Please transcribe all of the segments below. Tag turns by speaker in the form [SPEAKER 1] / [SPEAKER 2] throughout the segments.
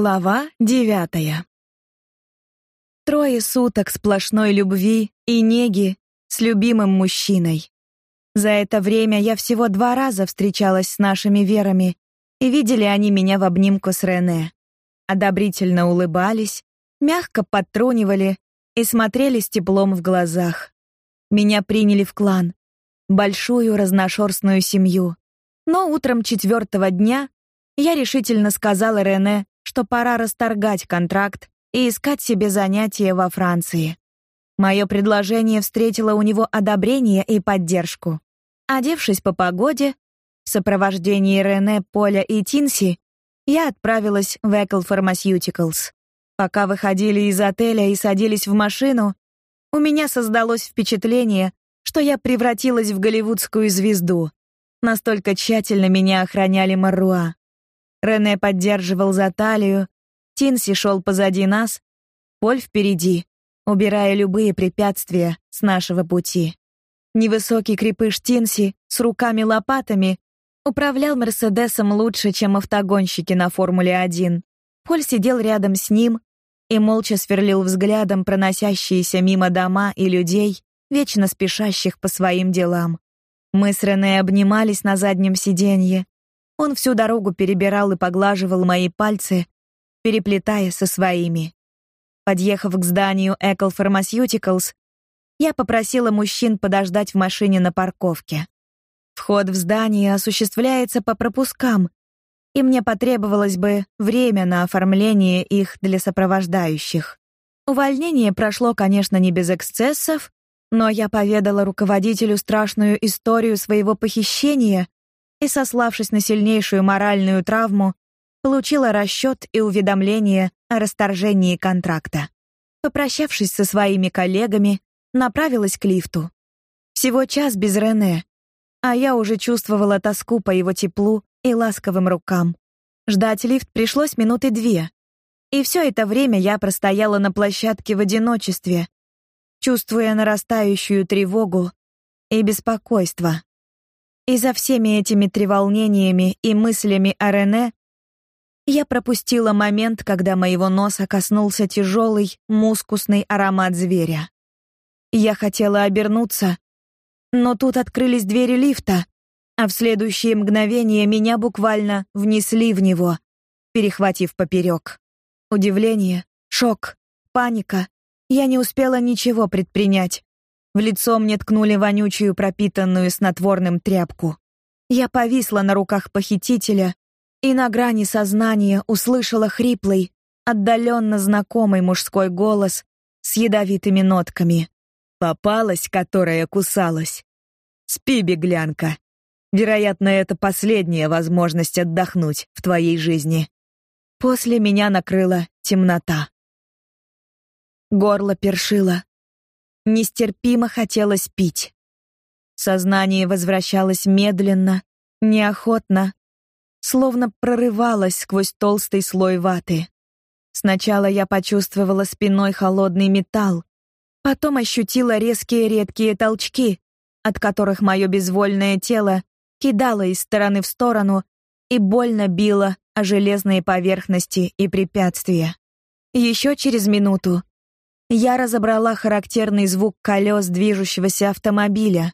[SPEAKER 1] Глава девятая. Трое суток сплошной любви и неги с любимым мужчиной. За это время я всего два раза встречалась с нашими верами, и видели они меня в обнимку с Рене. Одобрительно улыбались, мягко подтрунивали и смотрели с теплом в глазах. Меня приняли в клан, большую разношерстную семью. Но утром четвертого дня я решительно сказала Рене, что пора расторгать контракт и искать себе занятие во Франции. Мое предложение встретило у него одобрение и поддержку. Одевшись по погоде, в сопровождении Рене, Поля и Тинси, я отправилась в Eckle Pharmaceuticals. Пока выходили из отеля и садились в машину, у меня создалось впечатление, что я превратилась в голливудскую звезду. Настолько тщательно меня охраняли Маруа. Рене поддерживал за талию, Тинси шел позади нас, Поль впереди, убирая любые препятствия с нашего пути. Невысокий крепыш Тинси с руками-лопатами управлял Мерседесом лучше, чем автогонщики на Формуле-1. Поль сидел рядом с ним и молча сверлил взглядом проносящиеся мимо дома и людей, вечно спешащих по своим делам. Мы с Рене обнимались на заднем сиденье, он всю дорогу перебирал и поглаживал мои пальцы, переплетая со своими. Подъехав к зданию Eckle Pharmaceuticals, я попросила мужчин подождать в машине на парковке. Вход в здание осуществляется по пропускам, и мне потребовалось бы время на оформление их для сопровождающих. Увольнение прошло, конечно, не без эксцессов, но я поведала руководителю страшную историю своего похищения и, сославшись на сильнейшую моральную травму, получила расчет и уведомление о расторжении контракта. Попрощавшись со своими коллегами, направилась к лифту. Всего час без Рене, а я уже чувствовала тоску по его теплу и ласковым рукам. Ждать лифт пришлось минуты две. И все это время я простояла на площадке в одиночестве, чувствуя нарастающую тревогу и беспокойство. И за всеми этими треволнениями и мыслями о Рене я пропустила момент, когда моего носа коснулся тяжелый, мускусный аромат зверя. Я хотела обернуться, но тут открылись двери лифта, а в следующее мгновение меня буквально внесли в него, перехватив поперек. Удивление, шок, паника. Я не успела ничего предпринять. В лицо мне ткнули вонючую пропитанную снотворным тряпку. Я повисла на руках похитителя и на грани сознания услышала хриплый, отдаленно знакомый мужской голос с ядовитыми нотками. Попалась, которая кусалась. Спи, беглянка. Вероятно, это последняя возможность отдохнуть в твоей жизни. После меня накрыла темнота. Горло першило, Нестерпимо хотелось пить. Сознание возвращалось медленно, неохотно, словно прорывалось сквозь толстый слой ваты. Сначала я почувствовала спиной холодный металл, потом ощутила резкие редкие толчки, от которых мое безвольное тело кидало из стороны в сторону и больно било о железные поверхности и препятствия. Еще через минуту я разобрала характерный звук колес движущегося автомобиля,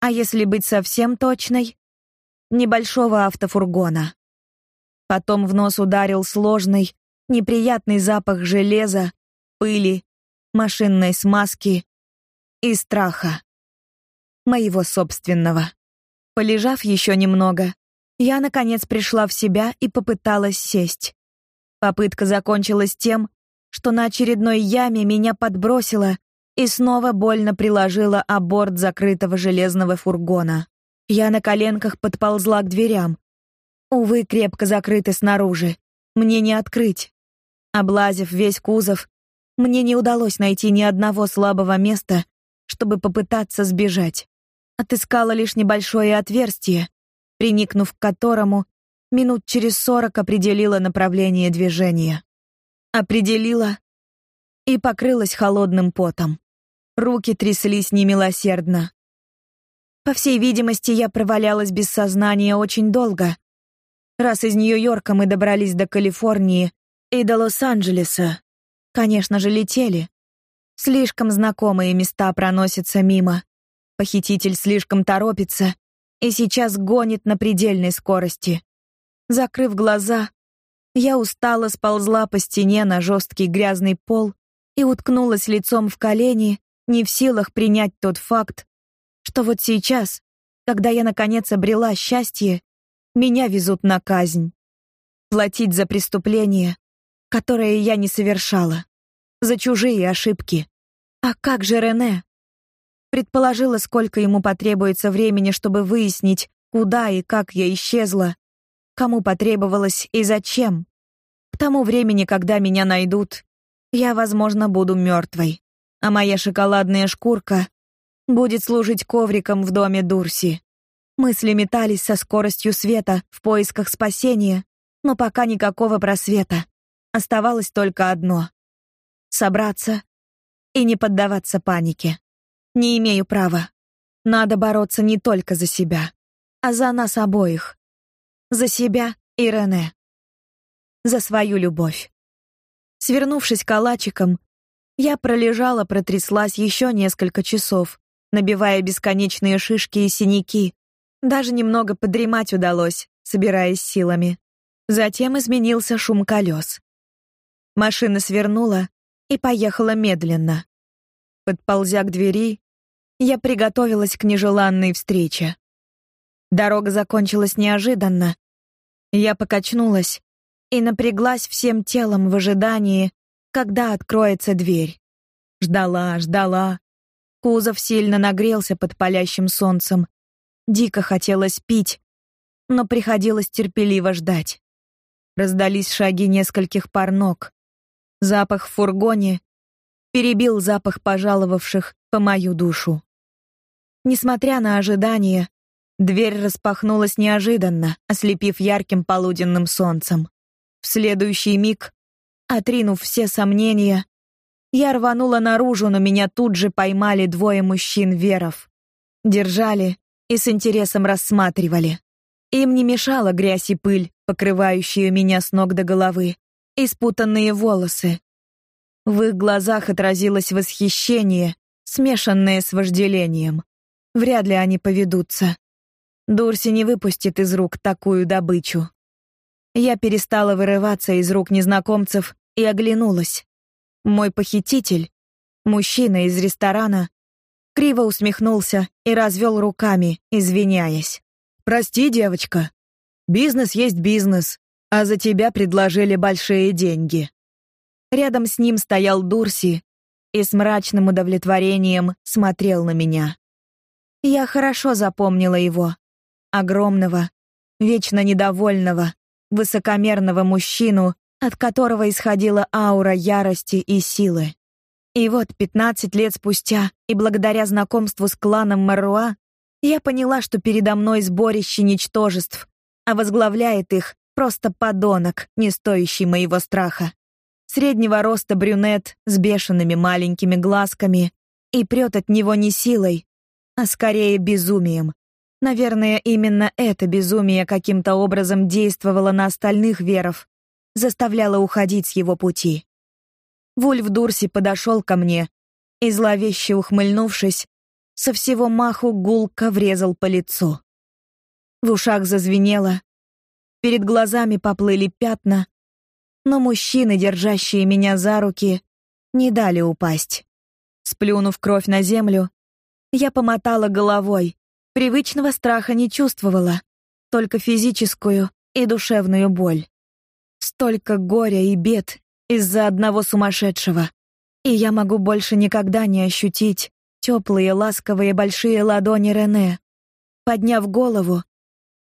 [SPEAKER 1] а если быть совсем точной, небольшого автофургона. Потом в нос ударил сложный, неприятный запах железа, пыли, машинной смазки и страха. Моего собственного. Полежав еще немного, я наконец пришла в себя и попыталась сесть. Попытка закончилась тем, что на очередной яме меня подбросило и снова больно приложило о борт закрытого железного фургона. Я на коленках подползла к дверям. Увы, крепко закрыты снаружи. Мне не открыть. Облазив весь кузов, мне не удалось найти ни одного слабого места, чтобы попытаться сбежать. Отыскала лишь небольшое отверстие, приникнув к которому минут через сорок определила направление движения. Определила и покрылась холодным потом. Руки тряслись немилосердно. По всей видимости, я провалялась без сознания очень долго. Раз из Нью-Йорка мы добрались до Калифорнии, и до Лос-Анджелеса. Конечно же, летели. Слишком знакомые места проносятся мимо. Похититель слишком торопится и сейчас гонит на предельной скорости. Закрыв глаза, я устало сползла по стене на жесткий грязный пол и уткнулась лицом в колени, не в силах принять тот факт, что вот сейчас, когда я наконец обрела счастье, меня везут на казнь. Платить за преступление, которое я не совершала, за чужие ошибки. А как же Рене? Предположила, сколько ему потребуется времени, чтобы выяснить, куда и как я исчезла, кому потребовалось и зачем. К тому времени, когда меня найдут, я, возможно, буду мертвой, а моя шоколадная шкурка будет служить ковриком в доме Дурси. Мысли метались со скоростью света в поисках спасения, но пока никакого просвета. Оставалось только одно собраться и не поддаваться панике. Не имею права. Надо бороться не только за себя, а за нас обоих. За себя и Рене. За свою любовь. Свернувшись калачиком, я пролежала, протряслась еще несколько часов, набивая бесконечные шишки и синяки. Даже немного подремать удалось, собираясь силами. Затем изменился шум колес. Машина свернула и поехала медленно. Подползя к двери, я приготовилась к нежеланной встрече. Дорога закончилась неожиданно. Я покачнулась и напряглась всем телом в ожидании, когда откроется дверь. Ждала, ждала. Кузов сильно нагрелся под палящим солнцем. Дико хотелось пить, но приходилось терпеливо ждать. Раздались шаги нескольких пар ног. Запах в фургоне перебил запах пожаловавших по мою душу. Несмотря на ожидания, Дверь распахнулась неожиданно, ослепив ярким полуденным солнцем. В следующий миг, отринув все сомнения, я рванула наружу, но меня тут же поймали двое мужчин-веров. Держали и с интересом рассматривали. Им не мешала грязь и пыль, покрывающие меня с ног до головы, и спутанные волосы. В их глазах отразилось восхищение, смешанное с вожделением. Вряд ли они поведутся. Дурси не выпустит из рук такую добычу. Я перестала вырываться из рук незнакомцев и оглянулась. Мой похититель, мужчина из ресторана, криво усмехнулся и развел руками, извиняясь. Прости, девочка. Бизнес есть бизнес, а за тебя предложили большие деньги. Рядом с ним стоял Дурси и с мрачным удовлетворением смотрел на меня. Я хорошо запомнила его огромного, вечно недовольного, высокомерного мужчину, от которого исходила аура ярости и силы. И вот 15 лет спустя, и благодаря знакомству с кланом Маруа, я поняла, что передо мной сборище ничтожеств, а возглавляет их просто подонок, не стоящий моего страха. Среднего роста брюнет с бешеными маленькими глазками и прет от него не силой, а скорее безумием. Наверное, именно это безумие каким-то образом действовало на остальных веров, заставляло уходить с его пути. Вульф Дурси подошел ко мне и, зловеще ухмыльнувшись, со всего маху гулко врезал по лицу. В ушах зазвенело, перед глазами поплыли пятна, но мужчины, держащие меня за руки, не дали упасть. Сплюнув кровь на землю, я помотала головой, Привычного страха не чувствовала, только физическую и душевную боль. Столько горя и бед из-за одного сумасшедшего. И я могу больше никогда не ощутить теплые, ласковые большие ладони Рене. Подняв голову,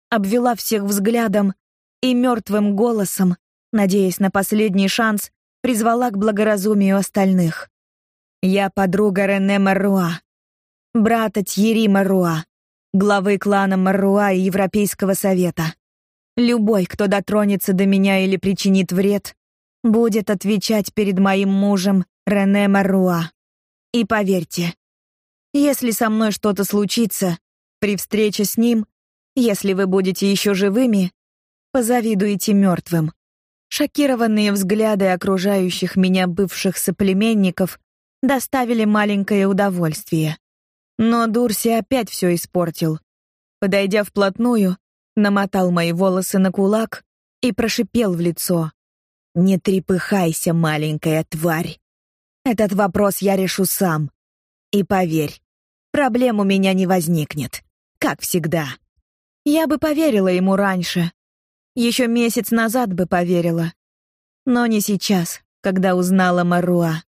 [SPEAKER 1] обвела всех взглядом и мертвым голосом, надеясь на последний шанс, призвала к благоразумию остальных. Я подруга Рене Маруа, брата Тьери Маруа главы клана Маруа и Европейского совета. Любой, кто дотронется до меня или причинит вред, будет отвечать перед моим мужем Рене Маруа. И поверьте, если со мной что-то случится при встрече с ним, если вы будете еще живыми, позавидуете мертвым. Шокированные взгляды окружающих меня бывших соплеменников доставили маленькое удовольствие. Но Дурси опять все испортил. Подойдя вплотную, намотал мои волосы на кулак и прошипел в лицо: "Не трепыхайся, маленькая тварь. Этот вопрос я решу сам. И поверь, проблем у меня не возникнет, как всегда". Я бы поверила ему раньше. Еще месяц назад бы поверила. Но не сейчас, когда узнала Маруа.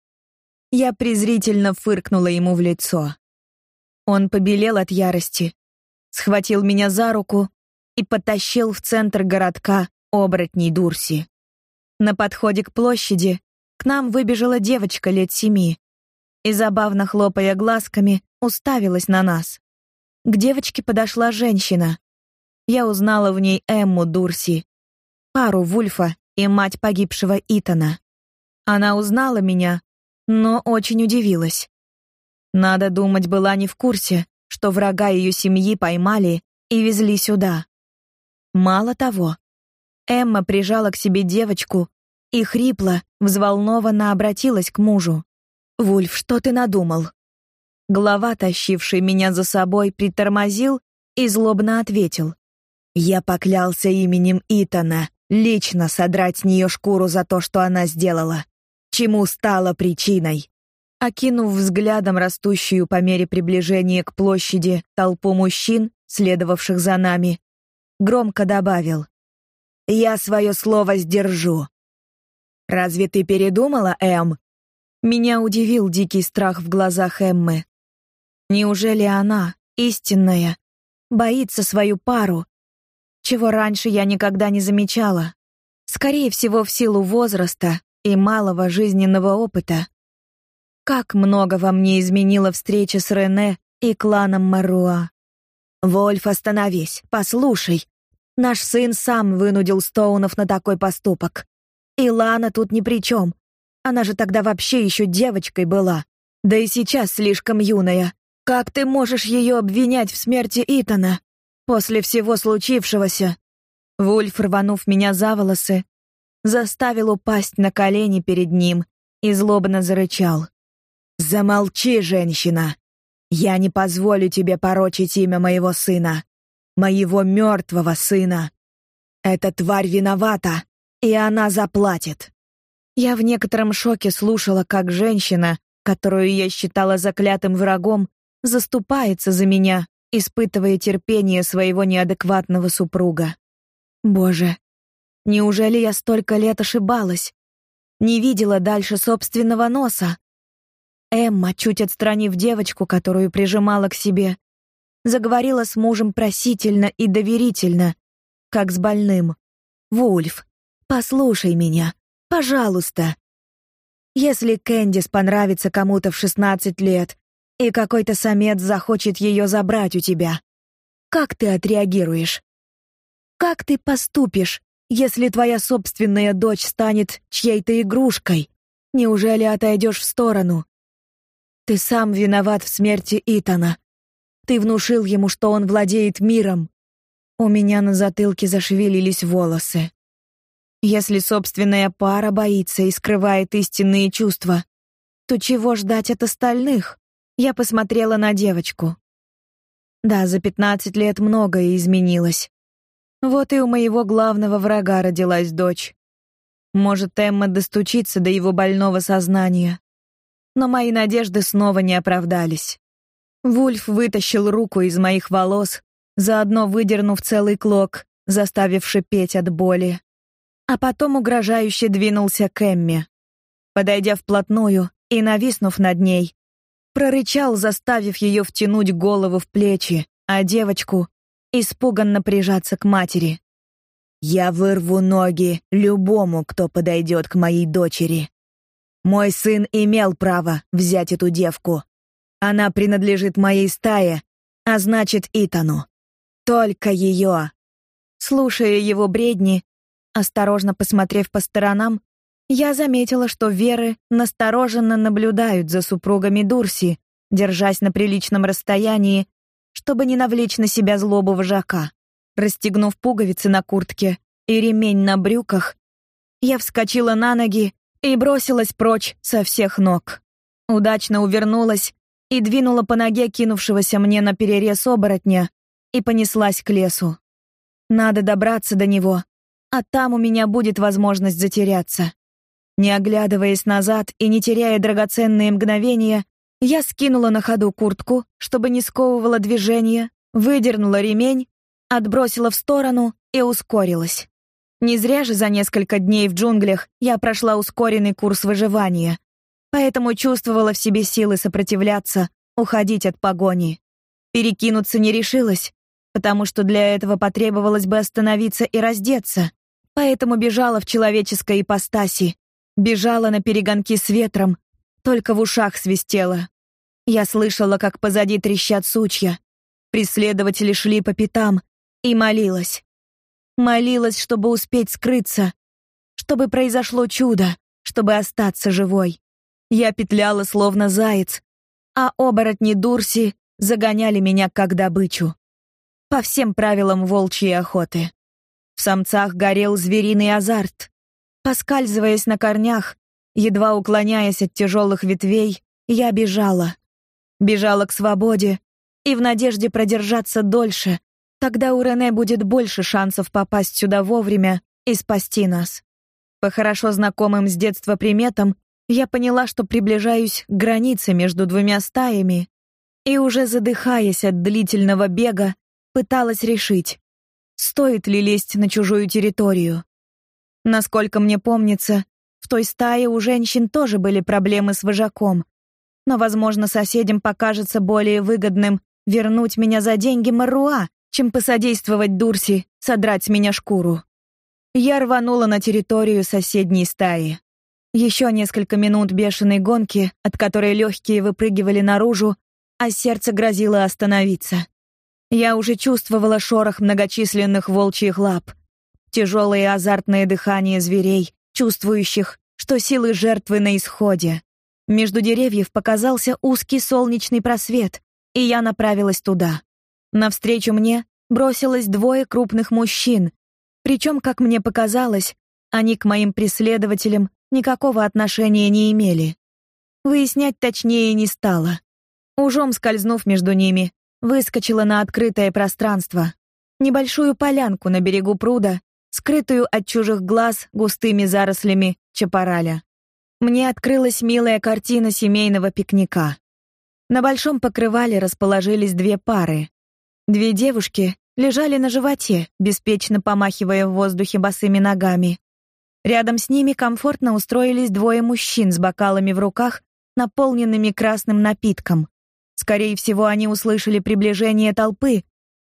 [SPEAKER 1] Я презрительно фыркнула ему в лицо. Он побелел от ярости, схватил меня за руку и потащил в центр городка оборотней Дурси. На подходе к площади к нам выбежала девочка лет семи и, забавно хлопая глазками, уставилась на нас. К девочке подошла женщина. Я узнала в ней Эмму Дурси, пару Вульфа и мать погибшего Итана. Она узнала меня, но очень удивилась. Надо думать, была не в курсе, что врага ее семьи поймали и везли сюда. Мало того, Эмма прижала к себе девочку и хрипло, взволнованно обратилась к мужу. «Вульф, что ты надумал?» Глава, тащивший меня за собой, притормозил и злобно ответил. «Я поклялся именем Итана лично содрать с нее шкуру за то, что она сделала. Чему стало причиной?» Окинув взглядом растущую по мере приближения к площади толпу мужчин, следовавших за нами, громко добавил: "Я свое слово сдержу". Разве ты передумала, Эм? Меня удивил дикий страх в глазах Эммы. Неужели она, истинная, боится свою пару, чего раньше я никогда не замечала? Скорее всего, в силу возраста и малого жизненного опыта. Как много во мне изменила встреча с Рене и кланом Маруа. Вольф, остановись, послушай. Наш сын сам вынудил Стоунов на такой поступок. И Лана тут ни при чем. Она же тогда вообще еще девочкой была. Да и сейчас слишком юная. Как ты можешь ее обвинять в смерти Итана? После всего случившегося. Вульф, рванув меня за волосы, заставил упасть на колени перед ним и злобно зарычал. Замолчи, женщина. Я не позволю тебе порочить имя моего сына, моего мертвого сына. Эта тварь виновата, и она заплатит. Я в некотором шоке слушала, как женщина, которую я считала заклятым врагом, заступается за меня, испытывая терпение своего неадекватного супруга. Боже, неужели я столько лет ошибалась? Не видела дальше собственного носа? Эмма, чуть отстранив девочку, которую прижимала к себе, заговорила с мужем просительно и доверительно, как с больным. «Вульф, послушай меня, пожалуйста. Если Кэндис понравится кому-то в 16 лет, и какой-то самец захочет ее забрать у тебя, как ты отреагируешь? Как ты поступишь, если твоя собственная дочь станет чьей-то игрушкой? Неужели отойдешь в сторону, ты сам виноват в смерти Итана. Ты внушил ему, что он владеет миром. У меня на затылке зашевелились волосы. Если собственная пара боится и скрывает истинные чувства, то чего ждать от остальных? Я посмотрела на девочку. Да, за пятнадцать лет многое изменилось. Вот и у моего главного врага родилась дочь. Может, Эмма достучится до его больного сознания но мои надежды снова не оправдались. Вульф вытащил руку из моих волос, заодно выдернув целый клок, заставив шипеть от боли. А потом угрожающе двинулся к Эмме. Подойдя вплотную и нависнув над ней, прорычал, заставив ее втянуть голову в плечи, а девочку испуганно прижаться к матери. Я вырву ноги любому, кто подойдет к моей дочери. Мой сын имел право взять эту девку. Она принадлежит моей стае, а значит, Итану. Только ее. Слушая его бредни, осторожно посмотрев по сторонам, я заметила, что Веры настороженно наблюдают за супругами Дурси, держась на приличном расстоянии, чтобы не навлечь на себя злобу вожака. Расстегнув пуговицы на куртке и ремень на брюках, Я вскочила на ноги и бросилась прочь со всех ног. Удачно увернулась и двинула по ноге кинувшегося мне на перерез оборотня и понеслась к лесу. Надо добраться до него, а там у меня будет возможность затеряться. Не оглядываясь назад и не теряя драгоценные мгновения, я скинула на ходу куртку, чтобы не сковывало движение, выдернула ремень, отбросила в сторону и ускорилась. Не зря же за несколько дней в джунглях я прошла ускоренный курс выживания, поэтому чувствовала в себе силы сопротивляться, уходить от погони. Перекинуться не решилась, потому что для этого потребовалось бы остановиться и раздеться, поэтому бежала в человеческой ипостаси, бежала на перегонки с ветром, только в ушах свистело. Я слышала, как позади трещат сучья. Преследователи шли по пятам и молилась. Молилась, чтобы успеть скрыться, чтобы произошло чудо, чтобы остаться живой. Я петляла словно заяц, а оборотни Дурси загоняли меня как добычу. По всем правилам волчьей охоты. В самцах горел звериный азарт. Поскальзываясь на корнях, едва уклоняясь от тяжелых ветвей, я бежала. Бежала к свободе и в надежде продержаться дольше. Тогда у Рене будет больше шансов попасть сюда вовремя и спасти нас. По хорошо знакомым с детства приметам я поняла, что приближаюсь к границе между двумя стаями, и уже задыхаясь от длительного бега, пыталась решить, стоит ли лезть на чужую территорию. Насколько мне помнится, в той стае у женщин тоже были проблемы с вожаком, но, возможно, соседям покажется более выгодным вернуть меня за деньги Маруа, чем посодействовать Дурси содрать с меня шкуру. Я рванула на территорию соседней стаи. Еще несколько минут бешеной гонки, от которой легкие выпрыгивали наружу, а сердце грозило остановиться. Я уже чувствовала шорох многочисленных волчьих лап, тяжелое азартное дыхание зверей, чувствующих, что силы жертвы на исходе. Между деревьев показался узкий солнечный просвет, и я направилась туда. Навстречу мне бросилось двое крупных мужчин, причем, как мне показалось, они к моим преследователям никакого отношения не имели. Выяснять точнее не стала. Ужом скользнув между ними, выскочила на открытое пространство, небольшую полянку на берегу пруда, скрытую от чужих глаз густыми зарослями чапараля. Мне открылась милая картина семейного пикника. На большом покрывале расположились две пары. Две девушки лежали на животе, беспечно помахивая в воздухе босыми ногами. Рядом с ними комфортно устроились двое мужчин с бокалами в руках, наполненными красным напитком. Скорее всего, они услышали приближение толпы,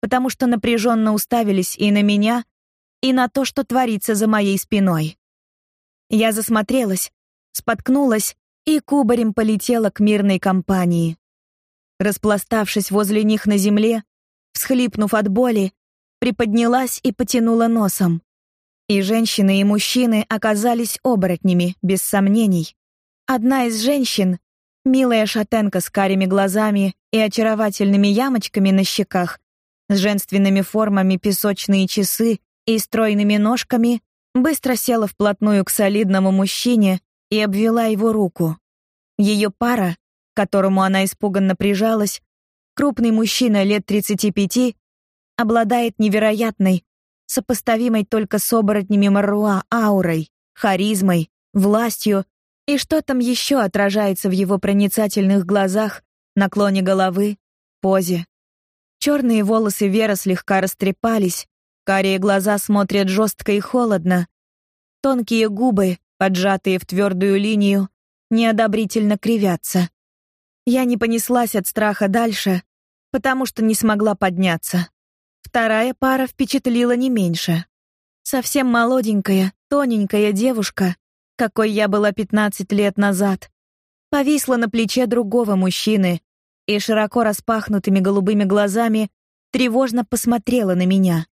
[SPEAKER 1] потому что напряженно уставились и на меня, и на то, что творится за моей спиной. Я засмотрелась, споткнулась и кубарем полетела к мирной компании. Распластавшись возле них на земле, всхлипнув от боли, приподнялась и потянула носом. И женщины, и мужчины оказались оборотнями, без сомнений. Одна из женщин, милая шатенка с карими глазами и очаровательными ямочками на щеках, с женственными формами песочные часы и стройными ножками, быстро села вплотную к солидному мужчине и обвела его руку. Ее пара, к которому она испуганно прижалась, крупный мужчина лет 35, обладает невероятной, сопоставимой только с оборотнями Маруа аурой, харизмой, властью и что там еще отражается в его проницательных глазах, наклоне головы, позе. Черные волосы Вера слегка растрепались, карие глаза смотрят жестко и холодно. Тонкие губы, поджатые в твердую линию, неодобрительно кривятся. Я не понеслась от страха дальше, потому что не смогла подняться. Вторая пара впечатлила не меньше. Совсем молоденькая, тоненькая девушка, какой я была 15 лет назад, повисла на плече другого мужчины и широко распахнутыми голубыми глазами тревожно посмотрела на меня.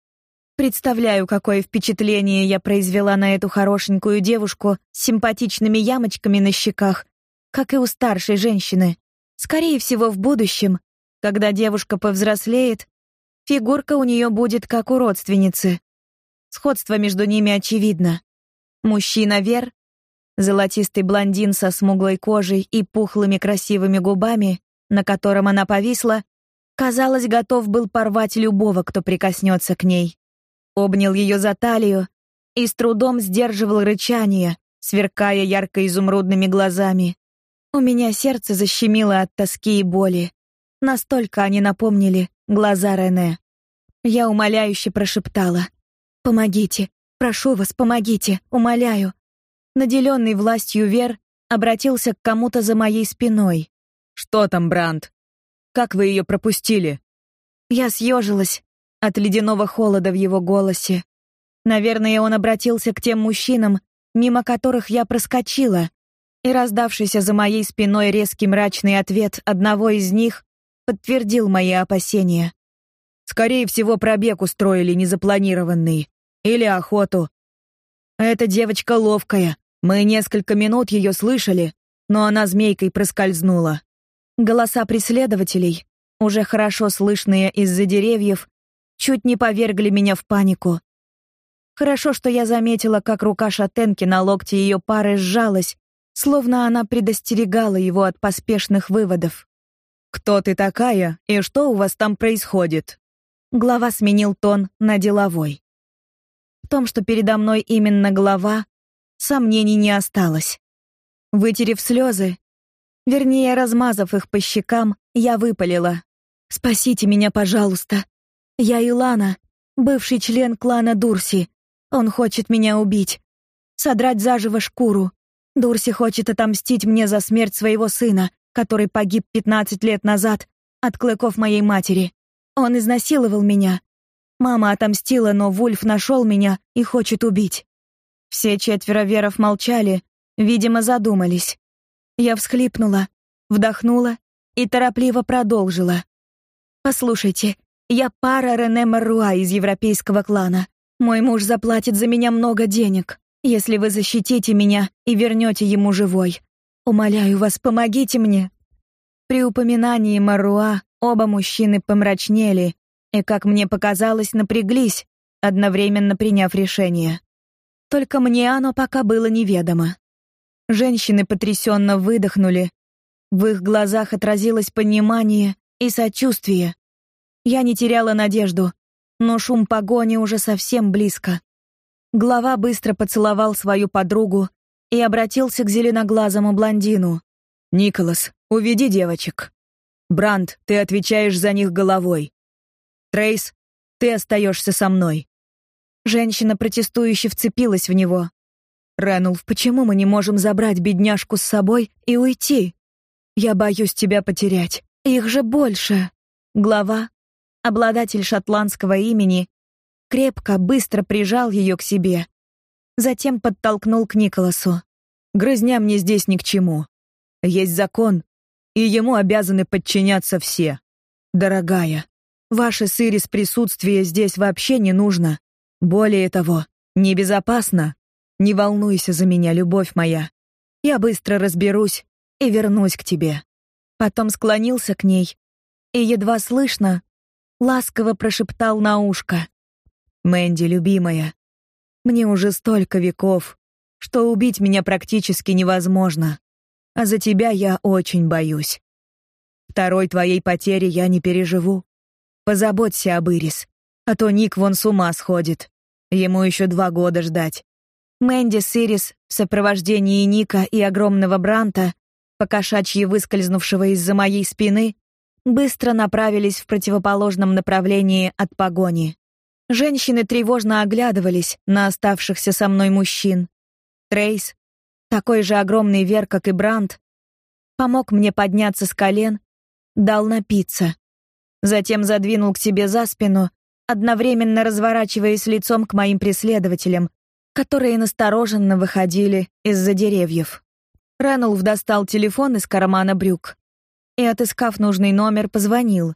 [SPEAKER 1] Представляю, какое впечатление я произвела на эту хорошенькую девушку с симпатичными ямочками на щеках, как и у старшей женщины. Скорее всего, в будущем, когда девушка повзрослеет, Фигурка у нее будет как у родственницы. Сходство между ними очевидно. Мужчина Вер, золотистый блондин со смуглой кожей и пухлыми красивыми губами, на котором она повисла, казалось, готов был порвать любого, кто прикоснется к ней. Обнял ее за талию и с трудом сдерживал рычание, сверкая ярко-изумрудными глазами. У меня сердце защемило от тоски и боли. Настолько они напомнили глаза Рене. Я умоляюще прошептала: "Помогите, прошу вас, помогите, умоляю". Наделенный властью Вер обратился к кому-то за моей спиной.
[SPEAKER 2] Что там, Бранд? Как вы ее пропустили?
[SPEAKER 1] Я съежилась от ледяного холода в его голосе. Наверное, он обратился к тем мужчинам, мимо которых я проскочила, и раздавшийся за моей спиной резкий мрачный ответ одного из них подтвердил мои опасения.
[SPEAKER 2] Скорее всего, пробег устроили незапланированный или охоту. Эта девочка ловкая. Мы несколько минут ее слышали, но она змейкой проскользнула.
[SPEAKER 1] Голоса преследователей, уже хорошо слышные из-за деревьев, чуть не повергли меня в панику. Хорошо, что я заметила, как рука шатенки на локте ее пары сжалась, словно она предостерегала его от поспешных выводов.
[SPEAKER 2] Кто ты такая и что у вас там происходит?
[SPEAKER 1] Глава сменил тон на деловой. В том, что передо мной именно глава, сомнений не осталось. Вытерев слезы, вернее, размазав их по щекам, я выпалила: "Спасите меня, пожалуйста. Я Илана, бывший член клана Дурси. Он хочет меня убить, содрать заживо шкуру. Дурси хочет отомстить мне за смерть своего сына, который погиб 15 лет назад от клыков моей матери. Он изнасиловал меня. Мама отомстила, но Вульф нашел меня и хочет убить. Все четверо веров молчали, видимо, задумались. Я всхлипнула, вдохнула и торопливо продолжила. Послушайте, я пара Рене Маруа из европейского клана. Мой муж заплатит за меня много денег, если вы защитите меня и вернете ему живой. Умоляю вас, помогите мне. При упоминании Маруа Оба мужчины помрачнели и, как мне показалось, напряглись, одновременно приняв решение. Только мне оно пока было неведомо. Женщины потрясенно выдохнули. В их глазах отразилось понимание и сочувствие. Я не теряла надежду, но шум погони уже совсем близко. Глава быстро поцеловал свою подругу и обратился к зеленоглазому блондину.
[SPEAKER 2] «Николас, уведи девочек». Бранд, ты отвечаешь за них головой. Трейс, ты остаешься со мной.
[SPEAKER 1] Женщина протестующе вцепилась в него. Ренулф, почему мы не можем забрать бедняжку с собой и уйти? Я боюсь тебя потерять. Их же больше. Глава, обладатель шотландского имени, крепко, быстро прижал ее к себе. Затем подтолкнул к Николасу.
[SPEAKER 2] Грызня мне здесь ни к чему. Есть закон, и ему обязаны подчиняться все. Дорогая, ваше с Ирис присутствие здесь вообще не нужно. Более того, небезопасно. Не волнуйся за меня, любовь моя. Я быстро разберусь и вернусь к тебе.
[SPEAKER 1] Потом склонился к ней и едва слышно ласково прошептал на ушко:
[SPEAKER 2] "Мэнди, любимая, мне уже столько веков, что убить меня практически невозможно а за тебя я очень боюсь. Второй твоей потери я не переживу. Позаботься об Ирис, а то Ник вон с ума сходит. Ему еще два года ждать.
[SPEAKER 1] Мэнди с Ирис в сопровождении Ника и огромного Бранта, покошачьи выскользнувшего из-за моей спины, быстро направились в противоположном направлении от погони. Женщины тревожно оглядывались на оставшихся со мной мужчин. Трейс, такой же огромный Вер, как и Бранд, помог мне подняться с колен, дал напиться. Затем задвинул к себе за спину, одновременно разворачиваясь лицом к моим преследователям, которые настороженно выходили из-за деревьев. Рэнулф достал телефон из кармана брюк и, отыскав нужный номер, позвонил.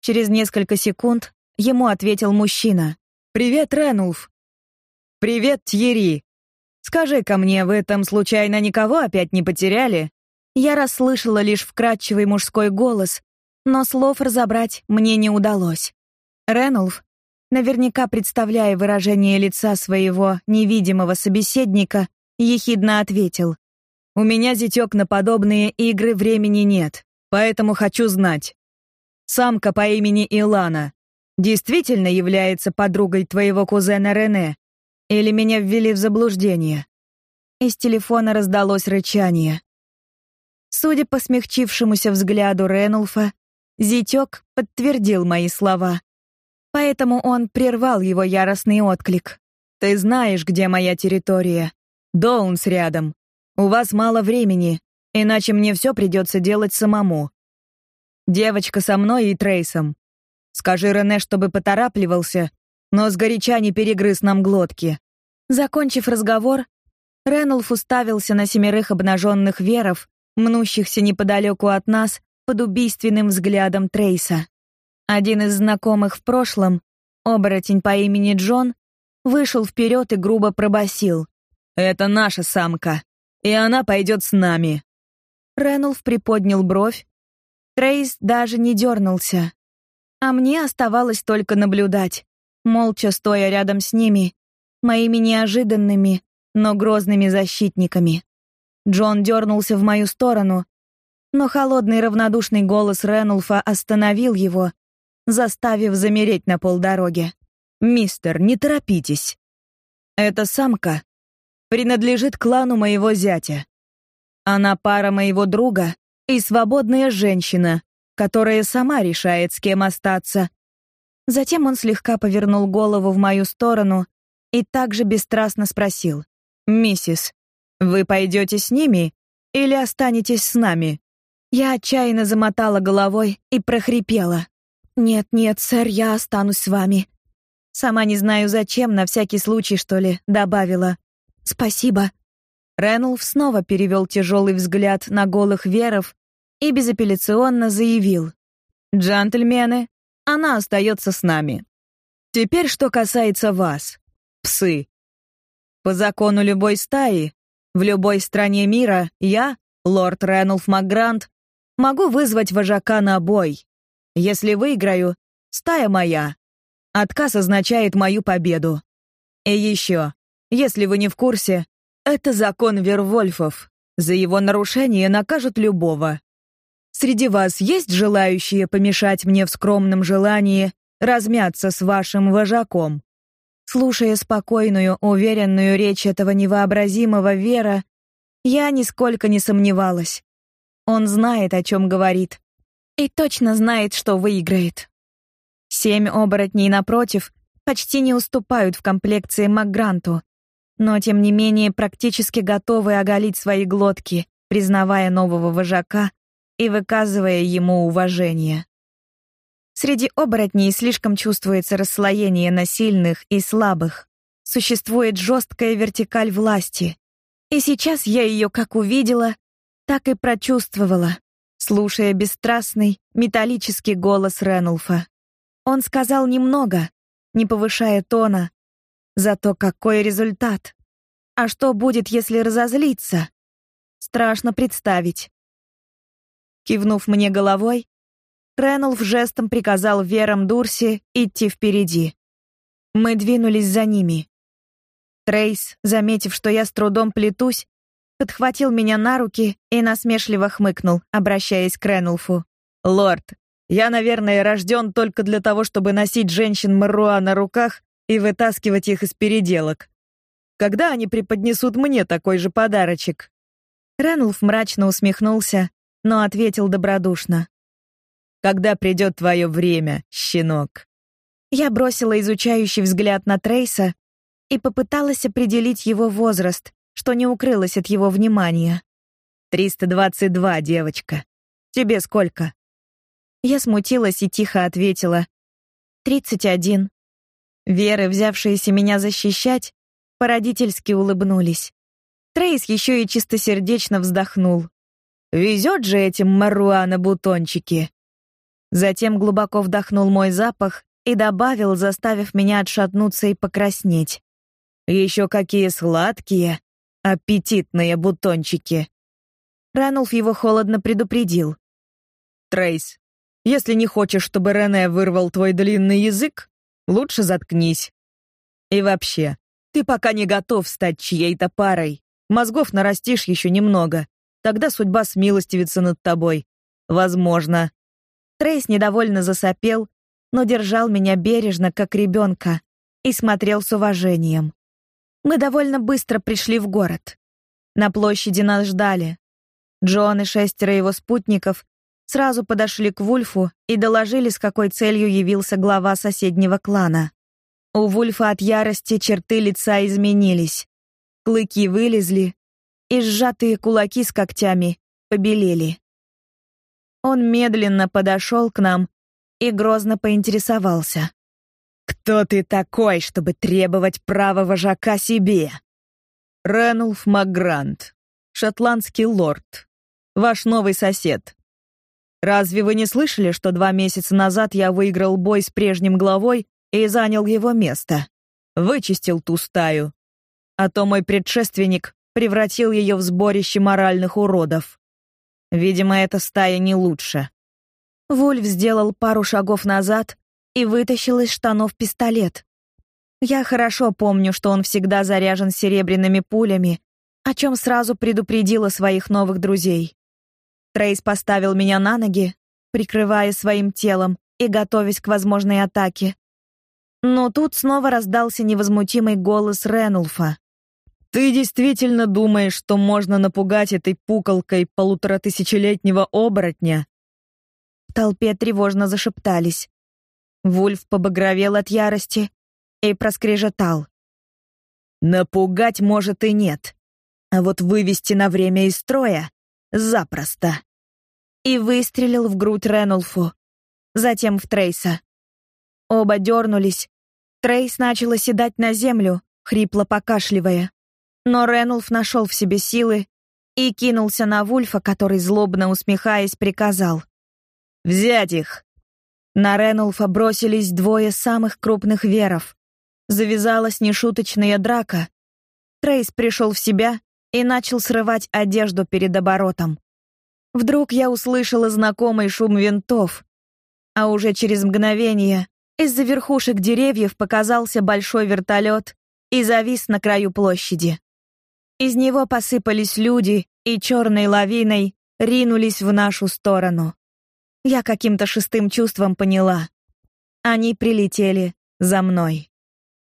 [SPEAKER 1] Через несколько секунд ему ответил мужчина.
[SPEAKER 2] «Привет, Рэнулф!» «Привет, Тьерри!» Скажи-ка мне, вы там случайно никого опять не потеряли?
[SPEAKER 1] Я расслышала лишь вкрадчивый мужской голос, но слов разобрать мне не удалось. Ренулф, наверняка представляя выражение лица своего невидимого собеседника, ехидно ответил:
[SPEAKER 2] "У меня зятёк на подобные игры времени нет, поэтому хочу знать. Самка по имени Илана действительно является подругой твоего кузена Рене, или меня ввели в заблуждение?"
[SPEAKER 1] Из телефона раздалось рычание. Судя по смягчившемуся взгляду Ренулфа, зятёк подтвердил мои слова. Поэтому он прервал его яростный отклик.
[SPEAKER 2] «Ты знаешь, где моя территория. Доунс рядом. У вас мало времени, иначе мне все придется делать самому. Девочка со мной и Трейсом. Скажи Рене, чтобы поторапливался, но сгоряча не перегрыз нам глотки».
[SPEAKER 1] Закончив разговор, Ренулф уставился на семерых обнаженных веров, мнущихся неподалеку от нас под убийственным взглядом Трейса. Один из знакомых в прошлом, оборотень по имени Джон, вышел вперед и грубо пробасил:
[SPEAKER 2] "Это наша самка, и она пойдет с нами".
[SPEAKER 1] Ренулф приподнял бровь. Трейс даже не дернулся. А мне оставалось только наблюдать, молча стоя рядом с ними, моими неожиданными, но грозными защитниками. Джон дернулся в мою сторону, но холодный равнодушный голос Ренулфа остановил его, заставив замереть на полдороге.
[SPEAKER 2] «Мистер, не торопитесь. Эта самка принадлежит клану моего зятя. Она пара моего друга и свободная женщина, которая сама решает, с кем остаться».
[SPEAKER 1] Затем он слегка повернул голову в мою сторону и также бесстрастно спросил.
[SPEAKER 2] «Миссис, вы пойдете с ними или останетесь с нами?»
[SPEAKER 1] Я отчаянно замотала головой и прохрипела. «Нет, нет, сэр, я останусь с вами». Сама не знаю зачем, на всякий случай, что ли, добавила. «Спасибо». Ренулф снова перевел тяжелый взгляд на голых веров и безапелляционно заявил.
[SPEAKER 2] «Джентльмены, она остается с нами. Теперь что касается вас, псы. По закону любой стаи, в любой стране мира, я, лорд Ренулф Макгрант, могу вызвать вожака на бой. Если выиграю, стая моя. Отказ означает мою победу. И еще, если вы не в курсе, это закон Вервольфов. За его нарушение накажут любого. Среди вас есть желающие помешать мне в скромном желании размяться с вашим вожаком? Слушая спокойную, уверенную речь этого невообразимого Вера, я нисколько не сомневалась. Он знает, о чем говорит. И точно знает, что выиграет. Семь оборотней напротив почти не уступают в комплекции Макгранту, но тем не менее практически готовы оголить свои глотки, признавая нового вожака и выказывая ему уважение. Среди оборотней слишком чувствуется расслоение на сильных и слабых. Существует жесткая вертикаль власти. И сейчас я ее как увидела, так и прочувствовала слушая бесстрастный, металлический голос Ренулфа. Он сказал немного, не повышая тона, зато какой результат. А что будет, если разозлиться? Страшно представить. Кивнув мне головой, Ренулф жестом приказал Верам Дурси идти впереди. Мы двинулись за ними. Трейс, заметив, что я с трудом плетусь, подхватил меня на руки и насмешливо хмыкнул, обращаясь к Ренулфу. «Лорд, я, наверное, рожден только для того, чтобы носить женщин Маруа на руках и вытаскивать их из переделок. Когда они преподнесут мне такой же подарочек?» Ренулф мрачно усмехнулся, но ответил добродушно. «Когда придет твое время, щенок?» Я бросила изучающий взгляд на Трейса и попыталась определить его возраст, что не укрылось от его внимания. «Триста двадцать два, девочка. Тебе сколько?» Я смутилась и тихо ответила. «Тридцать один». Веры, взявшиеся меня защищать, породительски улыбнулись. Трейс еще и чистосердечно вздохнул. «Везет же этим Маруа бутончики!» Затем глубоко вдохнул мой запах и добавил, заставив меня отшатнуться и покраснеть. «Еще какие сладкие!» Аппетитные бутончики. Ранулф его холодно предупредил. Трейс, если не хочешь, чтобы Рене вырвал твой длинный язык, Лучше заткнись. И вообще, ты пока не готов стать чьей-то парой. Мозгов нарастишь еще немного. Тогда судьба смилостивится над тобой. Возможно.
[SPEAKER 1] Трейс недовольно засопел, но держал меня бережно, как ребенка, и смотрел с уважением. Мы довольно быстро пришли в город. На площади нас ждали. Джон и шестеро его спутников сразу подошли к Вульфу и доложили, с какой целью явился глава соседнего клана. У Вульфа от ярости черты лица изменились. Клыки вылезли, и сжатые кулаки с когтями побелели. Он медленно подошел к нам и грозно поинтересовался.
[SPEAKER 2] «Кто ты такой, чтобы требовать права вожака себе?» «Ренулф Макгрант, шотландский лорд, ваш новый сосед. Разве вы не слышали, что два месяца назад я выиграл бой с прежним главой и занял его место? Вычистил ту стаю. А то мой предшественник превратил ее в сборище моральных уродов. Видимо, эта стая не лучше.
[SPEAKER 1] Вульф сделал пару шагов назад и вытащил из штанов пистолет. Я хорошо помню, что он всегда заряжен серебряными пулями, о чем сразу предупредила своих новых друзей. Трейс поставил меня на ноги, прикрывая своим телом и готовясь к возможной атаке. Но тут снова раздался невозмутимый голос Ренулфа.
[SPEAKER 2] Ты действительно думаешь, что можно напугать этой пуколкой полуторатысячелетнего оборотня?
[SPEAKER 1] В толпе тревожно зашептались. Вульф побагровел от ярости и проскрежетал.
[SPEAKER 2] Напугать может и нет, а вот вывести на время из строя запросто.
[SPEAKER 1] И выстрелил в грудь Ренулфу, затем в Трейса. Оба дернулись. Трейс начал оседать на землю, хрипло покашливая. Но Ренулф нашел в себе силы и кинулся на Вульфа, который, злобно усмехаясь, приказал.
[SPEAKER 2] «Взять их!»
[SPEAKER 1] На Ренулфа бросились двое самых крупных веров. Завязалась нешуточная драка. Трейс пришел в себя и начал срывать одежду перед оборотом. Вдруг я услышала знакомый шум винтов, а уже через мгновение из-за верхушек деревьев показался большой вертолет и завис на краю площади. Из него посыпались люди и черной лавиной ринулись в нашу сторону. Я каким-то шестым чувством поняла. Они прилетели за мной.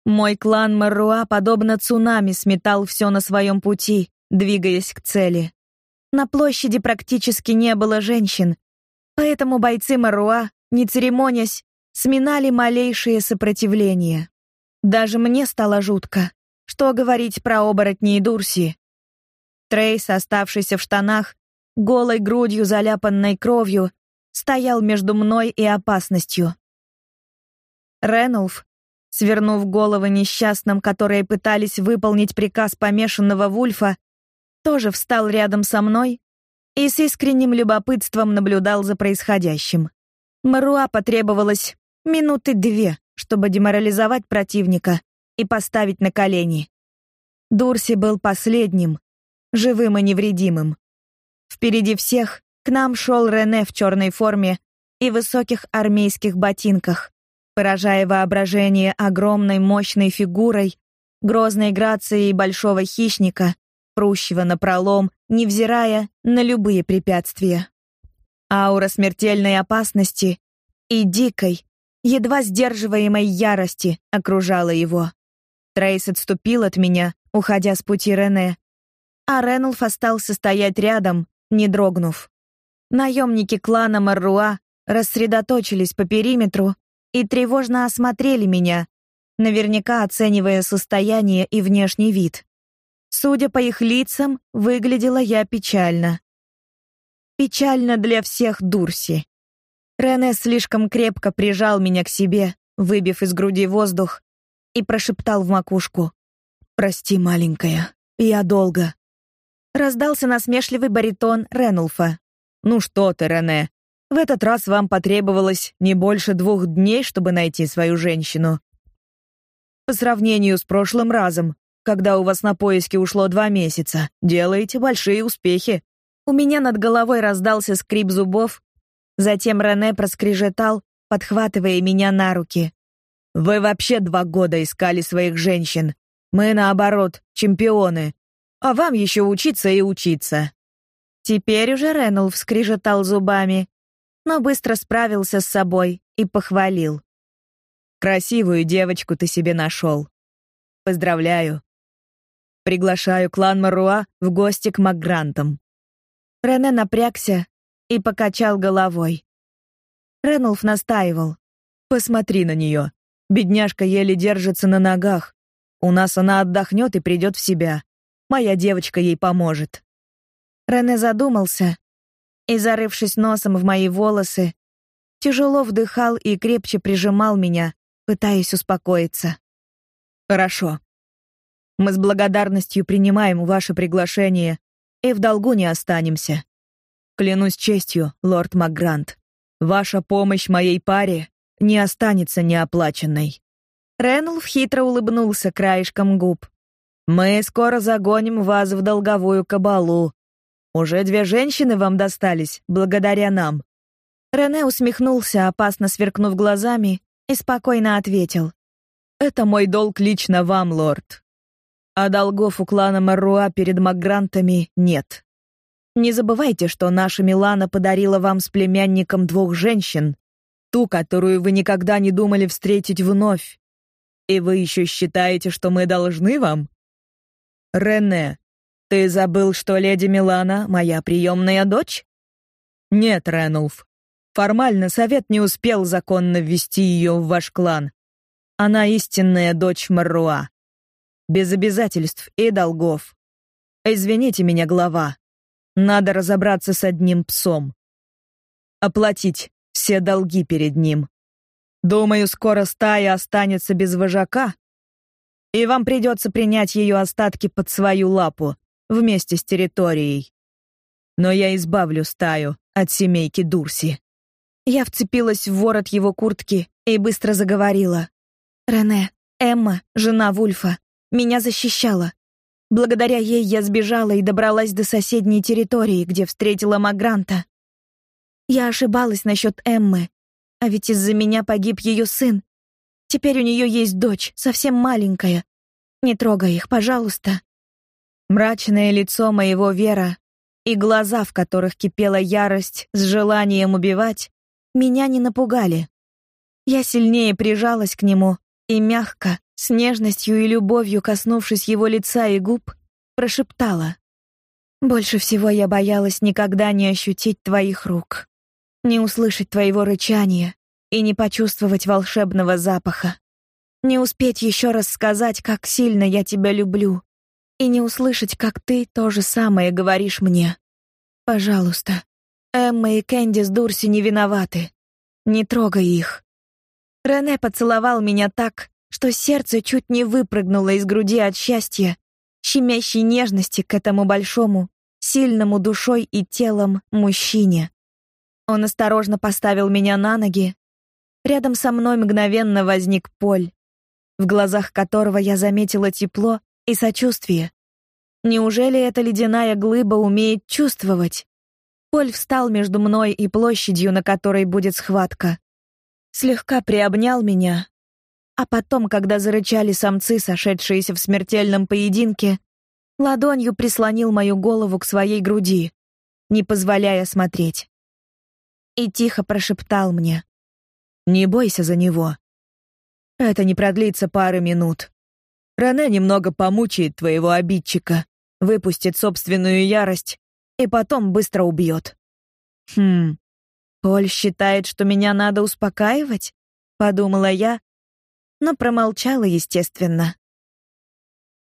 [SPEAKER 1] Мой клан Маруа, подобно цунами, сметал все на своем пути, двигаясь к цели. На площади практически не было женщин, поэтому бойцы Маруа, не церемонясь, сминали малейшее сопротивление. Даже мне стало жутко. Что говорить про оборотни и Дурси? Трейс, оставшийся в штанах, голой грудью заляпанной кровью, стоял между мной и опасностью. Ренулф, свернув головы несчастным, которые пытались выполнить приказ помешанного Вульфа, тоже встал рядом со мной и с искренним любопытством наблюдал за происходящим. Маруа потребовалось минуты две, чтобы деморализовать противника и поставить на колени. Дурси был последним, живым и невредимым. Впереди всех к нам шел Рене в черной форме и высоких армейских ботинках, поражая воображение огромной мощной фигурой, грозной грацией большого хищника, прущего напролом, невзирая на любые препятствия. Аура смертельной опасности и дикой, едва сдерживаемой ярости окружала его. Трейс отступил от меня, уходя с пути Рене, а Ренулф остался стоять рядом, не дрогнув. Наемники клана Марруа рассредоточились по периметру и тревожно осмотрели меня, наверняка оценивая состояние и внешний вид. Судя по их лицам, выглядела я печально. Печально для всех Дурси. Рене слишком крепко прижал меня к себе, выбив из груди воздух, и прошептал в макушку. «Прости, маленькая, я долго». Раздался насмешливый баритон Ренулфа. «Ну что ты, Рене, в этот раз вам потребовалось не больше двух дней, чтобы найти свою женщину. По сравнению с прошлым разом, когда у вас на поиски ушло два месяца, делаете большие успехи». У меня над головой раздался скрип зубов, затем Рене проскрежетал, подхватывая меня на руки.
[SPEAKER 2] Вы вообще два года искали своих женщин. Мы, наоборот, чемпионы. А вам еще учиться и учиться».
[SPEAKER 1] Теперь уже Ренул вскрижетал зубами, но быстро справился с собой и похвалил.
[SPEAKER 2] «Красивую девочку ты себе нашел. Поздравляю. Приглашаю клан Маруа в гости к Макгрантам».
[SPEAKER 1] Рене напрягся и покачал головой. Ренулф настаивал.
[SPEAKER 2] «Посмотри на нее. Бедняжка еле держится на ногах. У нас она отдохнет и придет в себя. Моя девочка ей поможет».
[SPEAKER 1] Рене задумался и, зарывшись носом в мои волосы, тяжело вдыхал и крепче прижимал меня, пытаясь успокоиться.
[SPEAKER 2] «Хорошо. Мы с благодарностью принимаем ваше приглашение и в долгу не останемся. Клянусь честью, лорд Макгрант, ваша помощь моей паре не останется неоплаченной».
[SPEAKER 1] Ренулф хитро улыбнулся краешком губ.
[SPEAKER 2] «Мы скоро загоним вас в долговую кабалу. Уже две женщины вам достались, благодаря нам».
[SPEAKER 1] Рене усмехнулся, опасно сверкнув глазами, и спокойно ответил.
[SPEAKER 2] «Это мой долг лично вам, лорд. А долгов у клана Маруа перед Макгрантами нет. Не забывайте, что наша Милана подарила вам с племянником двух женщин, ту, которую вы никогда не думали встретить вновь. И вы еще считаете, что мы должны вам? Рене, ты забыл, что леди Милана — моя приемная дочь? Нет, Ренулф. Формально совет не успел законно ввести ее в ваш клан. Она истинная дочь Марруа. Без обязательств и долгов. Извините меня, глава. Надо разобраться с одним псом. Оплатить все долги перед ним. Думаю, скоро стая останется без вожака, и вам придется принять ее остатки под свою лапу вместе с территорией. Но я избавлю стаю от семейки Дурси.
[SPEAKER 1] Я вцепилась в ворот его куртки и быстро заговорила. Рене, Эмма, жена Вульфа, меня защищала. Благодаря ей я сбежала и добралась до соседней территории, где встретила Магранта. Я ошибалась насчет Эммы, а ведь из-за меня погиб ее сын. Теперь у нее есть дочь, совсем маленькая. Не трогай их, пожалуйста. Мрачное лицо моего Вера и глаза, в которых кипела ярость с желанием убивать, меня не напугали. Я сильнее прижалась к нему и мягко, с нежностью и любовью коснувшись его лица и губ, прошептала: "Больше всего я боялась никогда не ощутить твоих рук, не услышать твоего рычания и не почувствовать волшебного запаха, не успеть еще раз сказать, как сильно я тебя люблю, и не услышать, как ты то же самое говоришь мне. Пожалуйста, Эмма и Кэндис Дурси не виноваты. Не трогай их. Рене поцеловал меня так, что сердце чуть не выпрыгнуло из груди от счастья, щемящей нежности к этому большому, сильному душой и телом мужчине. Он осторожно поставил меня на ноги. Рядом со мной мгновенно возник Поль, в глазах которого я заметила тепло и сочувствие. Неужели эта ледяная глыба умеет чувствовать? Поль встал между мной и площадью, на которой будет схватка. Слегка приобнял меня, а потом, когда зарычали самцы, сошедшиеся в смертельном поединке, ладонью прислонил мою голову к своей груди, не позволяя смотреть. И тихо прошептал мне: "Не бойся за него. Это не продлится пары минут. Рене немного помучает твоего обидчика, выпустит собственную ярость и потом быстро убьет. Хм. Поль считает, что меня надо успокаивать, подумала я, но промолчала, естественно.